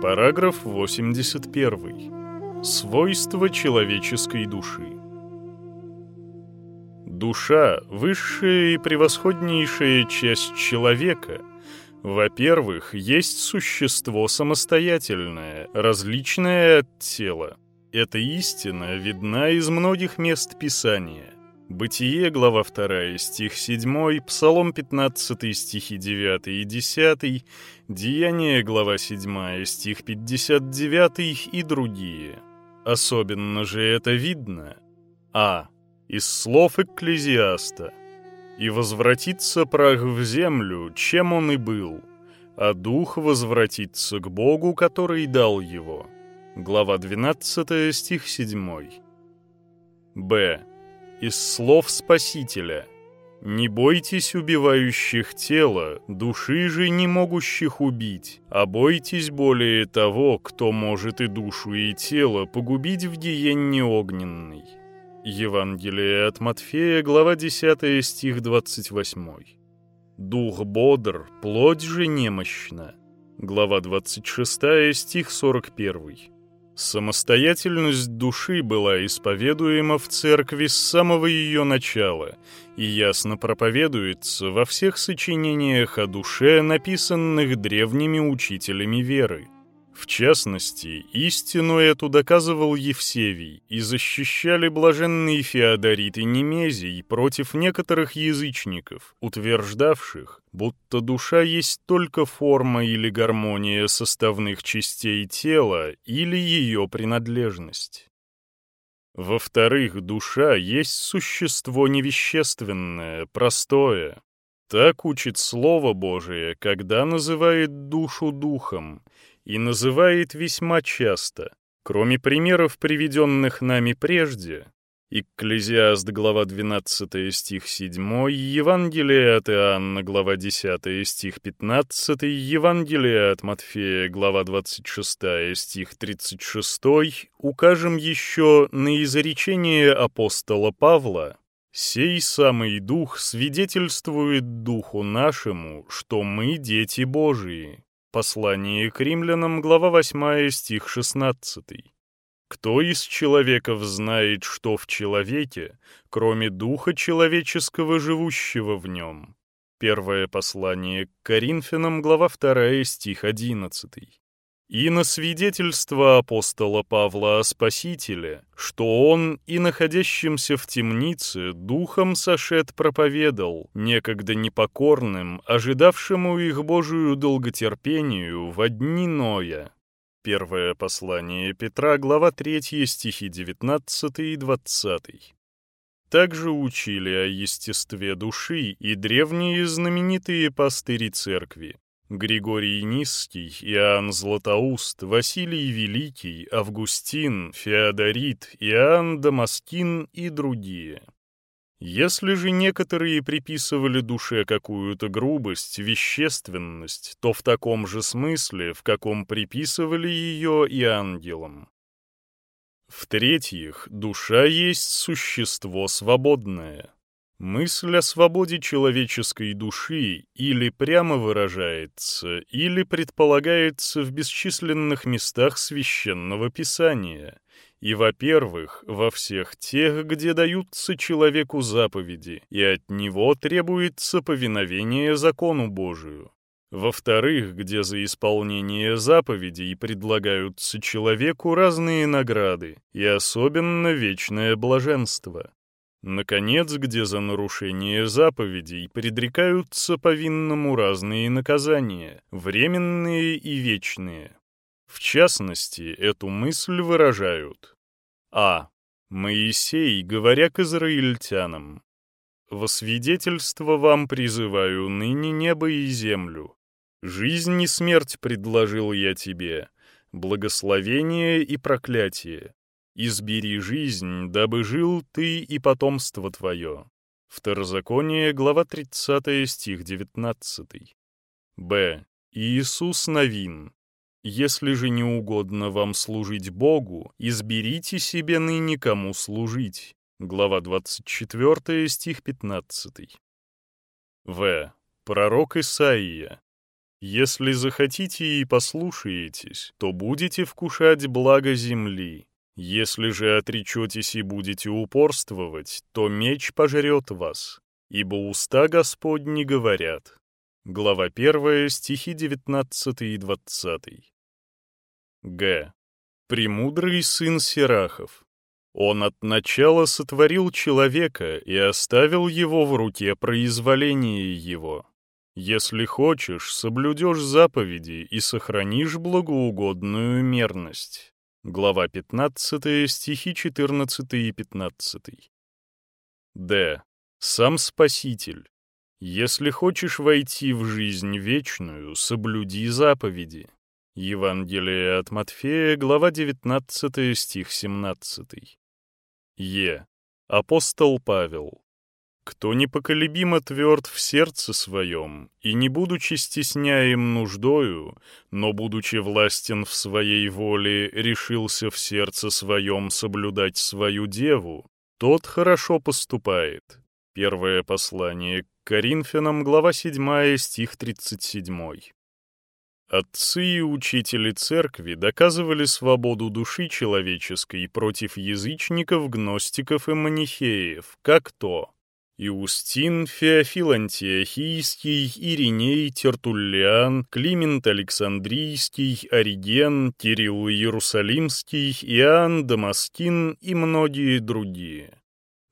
Параграф 81. Свойства человеческой души. Душа — высшая и превосходнейшая часть человека. Во-первых, есть существо самостоятельное, различное от тела. Эта истина видна из многих мест Писания. Бытие, глава 2, стих 7, Псалом 15, стихи 9 и 10, Деяние, глава 7, стих 59 и другие. Особенно же это видно. А. Из слов Экклезиаста. «И возвратится прах в землю, чем он и был, а дух возвратится к Богу, который дал его». Глава 12, стих 7. Б из слов Спасителя. «Не бойтесь убивающих тело, души же не могущих убить, а бойтесь более того, кто может и душу, и тело погубить в гиенне огненной». Евангелие от Матфея, глава 10, стих 28. «Дух бодр, плоть же немощна». Глава 26, стих 41. Самостоятельность души была исповедуема в церкви с самого ее начала и ясно проповедуется во всех сочинениях о душе, написанных древними учителями веры. В частности, истину эту доказывал Евсевий, и защищали блаженные Феодорит и Немезий против некоторых язычников, утверждавших, будто душа есть только форма или гармония составных частей тела или ее принадлежность. Во-вторых, душа есть существо невещественное, простое. Так учит Слово Божие, когда называет душу духом, и называет весьма часто. Кроме примеров, приведенных нами прежде, Экклезиаст, глава 12, стих 7, Евангелие от Иоанна, глава 10, стих 15, Евангелие от Матфея, глава 26, стих 36, укажем еще на изречение апостола Павла, «Сей самый Дух свидетельствует Духу нашему, что мы дети Божии». Послание к римлянам, глава 8, стих 16. «Кто из человеков знает, что в человеке, кроме духа человеческого, живущего в нем?» Первое послание к Коринфянам, глава 2, стих 11 и на свидетельство апостола Павла о Спасителе, что он и находящимся в темнице духом сошед проповедал, некогда непокорным, ожидавшему их Божию долготерпению во дни Ноя. Первое послание Петра, глава 3, стихи 19 и 20. Также учили о естестве души и древние знаменитые пастыри церкви, Григорий Низкий, Иоанн Златоуст, Василий Великий, Августин, Феодорит, Иоанн Дамаскин и другие. Если же некоторые приписывали душе какую-то грубость, вещественность, то в таком же смысле, в каком приписывали ее и ангелам. В-третьих, душа есть существо свободное. Мысль о свободе человеческой души или прямо выражается, или предполагается в бесчисленных местах священного писания. И, во-первых, во всех тех, где даются человеку заповеди, и от него требуется повиновение закону Божию. Во-вторых, где за исполнение заповедей предлагаются человеку разные награды, и особенно вечное блаженство. Наконец, где за нарушение заповедей предрекаются повинному разные наказания, временные и вечные. В частности, эту мысль выражают А. Моисей, говоря к израильтянам, «Во свидетельство вам призываю ныне небо и землю. Жизнь и смерть предложил я тебе, благословение и проклятие. «Избери жизнь, дабы жил ты и потомство твое». Второзаконие, глава 30, стих 19. Б. Иисус Новин. «Если же не угодно вам служить Богу, изберите себе ныне кому служить». Глава 24, стих 15. В. Пророк Исаия. Если захотите и послушаетесь, то будете вкушать благо земли. Если же отречетесь и будете упорствовать, то меч пожрет вас, ибо уста Господни говорят». Глава 1, стихи 19 и 20. Г. Премудрый сын Сирахов. Он от начала сотворил человека и оставил его в руке произволения его. Если хочешь, соблюдешь заповеди и сохранишь благоугодную мерность. Глава 15, стихи 14 и 15. Д. Сам Спаситель. Если хочешь войти в жизнь вечную, соблюди заповеди. Евангелие от Матфея, глава 19, стих 17. Е. Апостол Павел. Кто непоколебимо тверд в сердце своем, и не будучи стесняем нуждою, но, будучи властен в своей воле, решился в сердце своем соблюдать свою деву, тот хорошо поступает. Первое послание к Коринфянам, глава 7, стих 37. Отцы и учители церкви доказывали свободу души человеческой против язычников, гностиков и манихеев, как то Иустин, Феофил Антиохийский, Ириней, Тертуллиан, Климент Александрийский, Ориген, Кирилл Иерусалимский, Иоанн Дамаскин и многие другие.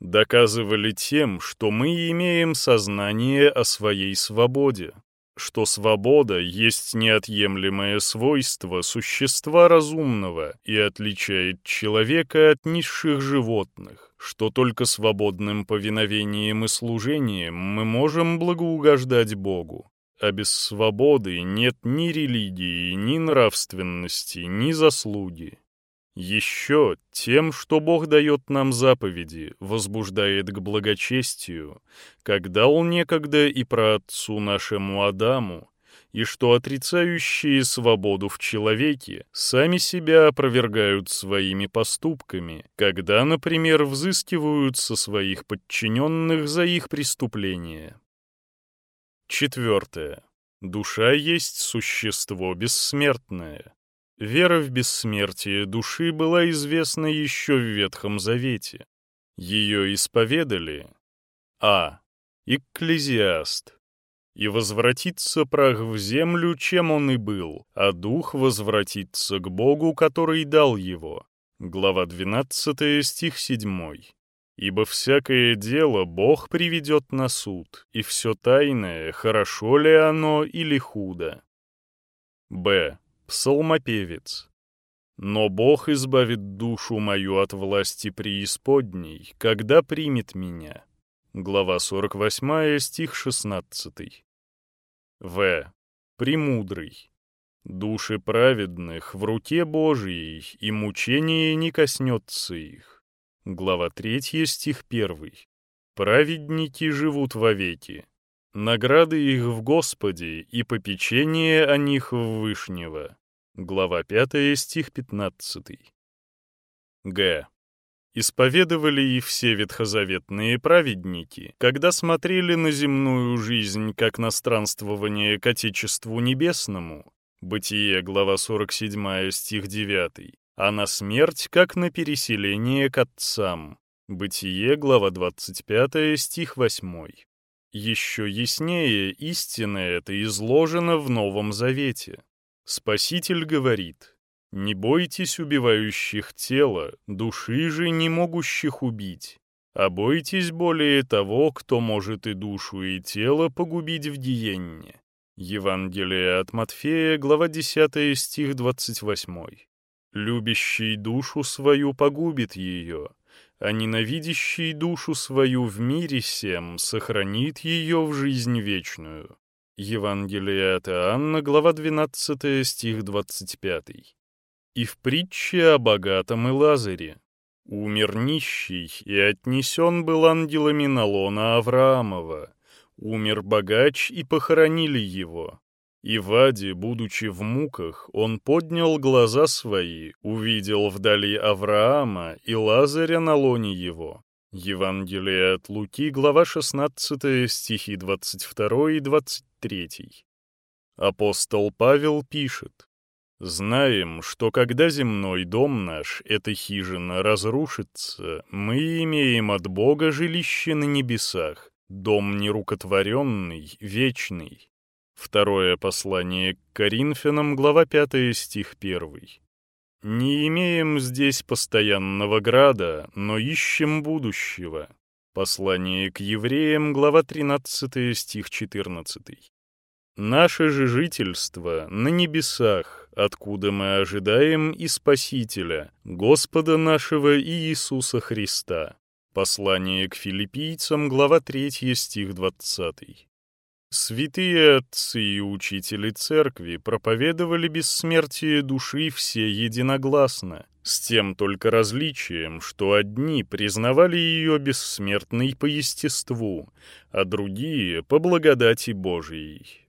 Доказывали тем, что мы имеем сознание о своей свободе, что свобода есть неотъемлемое свойство существа разумного и отличает человека от низших животных, что только свободным повиновением и служением мы можем благоугождать Богу, а без свободы нет ни религии, ни нравственности, ни заслуги. Еще тем, что Бог дает нам заповеди, возбуждает к благочестию, как дал некогда и про отцу нашему Адаму, и что отрицающие свободу в человеке сами себя опровергают своими поступками, когда, например, взыскивают со своих подчиненных за их преступления. Четвертое. Душа есть существо бессмертное. Вера в бессмертие души была известна еще в Ветхом Завете. Ее исповедали А. Экклезиаст. «И возвратится прах в землю, чем он и был, а дух возвратится к Богу, который дал его». Глава 12, стих 7. «Ибо всякое дело Бог приведет на суд, и все тайное, хорошо ли оно или худо». Б. Псалмопевец. «Но Бог избавит душу мою от власти преисподней, когда примет меня». Глава 48, стих 16. В. Премудрый. Души праведных в руке Божией, и мучение не коснется их. Глава 3, стих 1. Праведники живут вовеки. Награды их в Господе и попечение о них в Вышнего. Глава 5, стих 15. Г. Исповедовали и все ветхозаветные праведники, когда смотрели на земную жизнь как на странствование к Отечеству Небесному, Бытие, глава 47, стих 9, а на смерть как на переселение к отцам, Бытие, глава 25, стих 8. Еще яснее истина эта изложена в Новом Завете. Спаситель говорит, «Не бойтесь убивающих тело, души же не могущих убить, а бойтесь более того, кто может и душу, и тело погубить в гиенне». Евангелие от Матфея, глава 10, стих 28. «Любящий душу свою погубит ее, а ненавидящий душу свою в мире сем сохранит ее в жизнь вечную». Евангелие от Иоанна, глава 12, стих 25. «И в притче о богатом и Лазаре. Умер нищий, и отнесен был ангелами на лона Авраамова. Умер богач, и похоронили его. И Ваде, будучи в муках, он поднял глаза свои, увидел вдали Авраама и Лазаря на лоне его. Евангелие от Луки, глава 16, стихи 22 и 23. Апостол Павел пишет, «Знаем, что когда земной дом наш, эта хижина, разрушится, мы имеем от Бога жилище на небесах, дом нерукотворенный, вечный». Второе послание к Коринфянам, глава 5, стих 1. «Не имеем здесь постоянного града, но ищем будущего». Послание к евреям, глава 13, стих 14. Наше же жительство на небесах, откуда мы ожидаем и Спасителя, Господа нашего Иисуса Христа. Послание к филиппийцам, глава 3, стих 20. Святые отцы и учители церкви проповедовали бессмертие души все единогласно, с тем только различием, что одни признавали ее бессмертной по естеству, а другие — по благодати Божией.